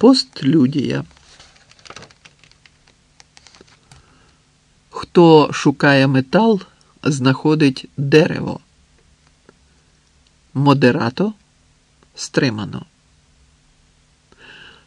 Постлюдія. Хто шукає метал, знаходить дерево. Модерато стримано.